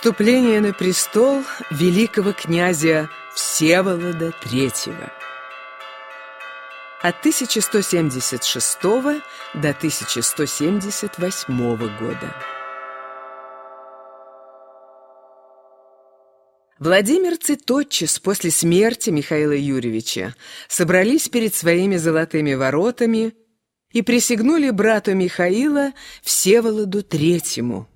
Вступление на престол великого князя Всеволода III от 1176 до 1178 года. Владимирцы тотчас после смерти Михаила Юрьевича собрались перед своими золотыми воротами и присягнули брату Михаила Всеволоду Третьему.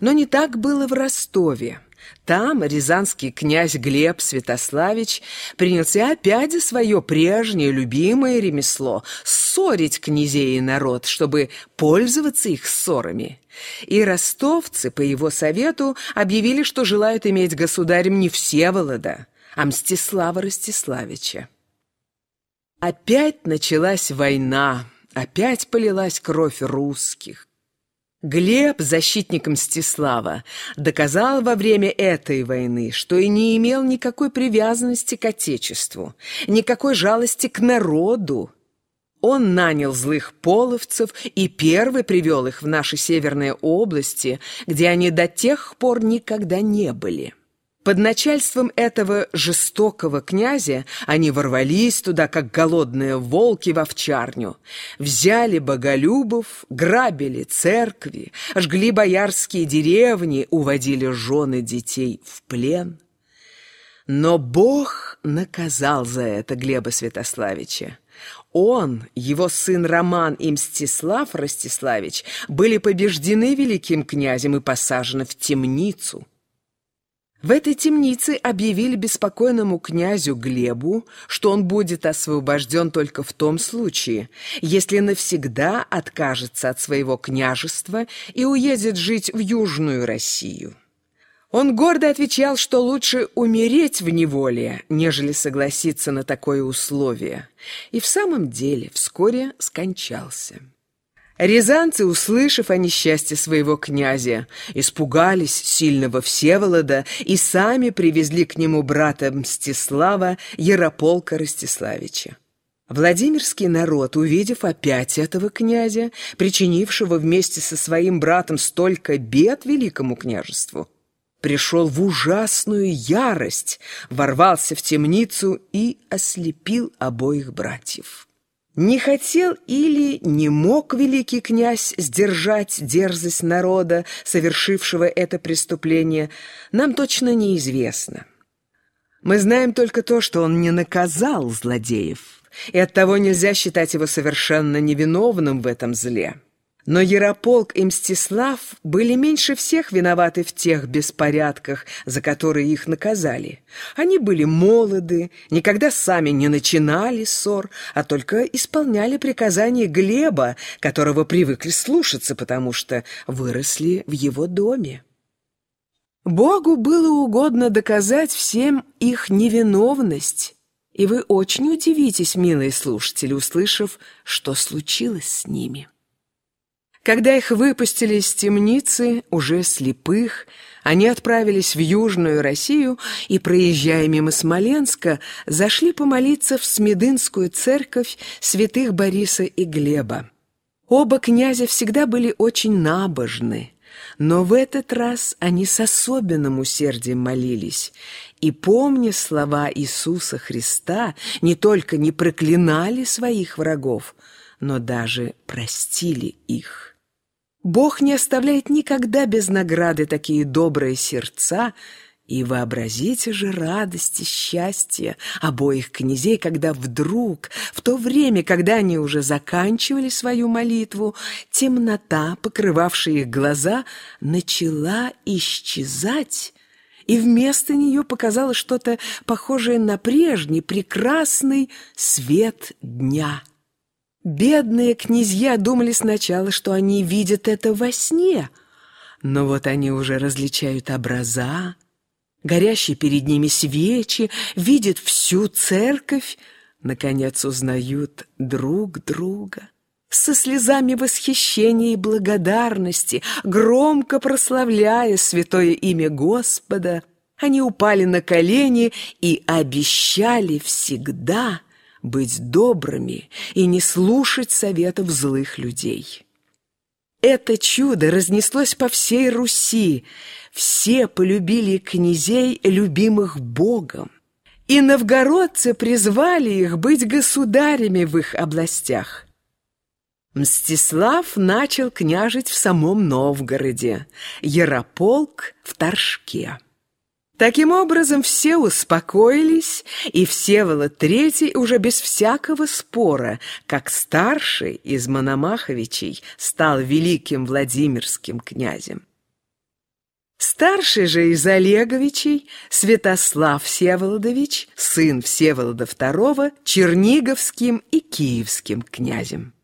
Но не так было в Ростове. Там рязанский князь Глеб Святославич принялся опять свое прежнее любимое ремесло – ссорить князей и народ, чтобы пользоваться их ссорами. И ростовцы, по его совету, объявили, что желают иметь государем не Всеволода, а Мстислава Ростиславича. Опять началась война, опять полилась кровь русских. Глеб, защитник Мстислава, доказал во время этой войны, что и не имел никакой привязанности к Отечеству, никакой жалости к народу. Он нанял злых половцев и первый привел их в наши северные области, где они до тех пор никогда не были. Под начальством этого жестокого князя они ворвались туда, как голодные волки в овчарню, взяли боголюбов, грабили церкви, жгли боярские деревни, уводили жены детей в плен. Но Бог наказал за это Глеба Святославича. Он, его сын Роман и Мстислав Ростиславич были побеждены великим князем и посажены в темницу – в этой темнице объявили беспокойному князю Глебу, что он будет освобожден только в том случае, если навсегда откажется от своего княжества и уедет жить в Южную Россию. Он гордо отвечал, что лучше умереть в неволе, нежели согласиться на такое условие, и в самом деле вскоре скончался. Рязанцы, услышав о несчастье своего князя, испугались сильного Всеволода и сами привезли к нему брата Мстислава Ярополка Ростиславича. Владимирский народ, увидев опять этого князя, причинившего вместе со своим братом столько бед великому княжеству, пришел в ужасную ярость, ворвался в темницу и ослепил обоих братьев. Не хотел или не мог великий князь сдержать дерзость народа, совершившего это преступление, нам точно неизвестно. Мы знаем только то, что он не наказал злодеев, и оттого нельзя считать его совершенно невиновным в этом зле. Но Ярополк и Мстислав были меньше всех виноваты в тех беспорядках, за которые их наказали. Они были молоды, никогда сами не начинали ссор, а только исполняли приказания Глеба, которого привыкли слушаться, потому что выросли в его доме. Богу было угодно доказать всем их невиновность, и вы очень удивитесь, милые слушатели, услышав, что случилось с ними. Когда их выпустили из темницы, уже слепых, они отправились в Южную Россию и, проезжая мимо Смоленска, зашли помолиться в Смедынскую церковь святых Бориса и Глеба. Оба князя всегда были очень набожны, но в этот раз они с особенным усердием молились, и, помня слова Иисуса Христа, не только не проклинали своих врагов, но даже простили их. Бог не оставляет никогда без награды такие добрые сердца, и вообразите же радость и счастье обоих князей, когда вдруг, в то время, когда они уже заканчивали свою молитву, темнота, покрывавшая их глаза, начала исчезать, и вместо нее показалось что-то похожее на прежний прекрасный свет дня. Бедные князья думали сначала, что они видят это во сне, но вот они уже различают образа, горящие перед ними свечи, видят всю церковь, наконец узнают друг друга. Со слезами восхищения и благодарности, громко прославляя святое имя Господа, они упали на колени и обещали всегда – быть добрыми и не слушать советов злых людей. Это чудо разнеслось по всей Руси. Все полюбили князей, любимых Богом. И новгородцы призвали их быть государями в их областях. Мстислав начал княжить в самом Новгороде, Ярополк в Торжке. Таким образом, все успокоились, и Всеволод Третий уже без всякого спора, как старший из Мономаховичей, стал великим Владимирским князем. Старший же из Олеговичей, Святослав Всеволодович, сын Всеволода II, Черниговским и Киевским князем.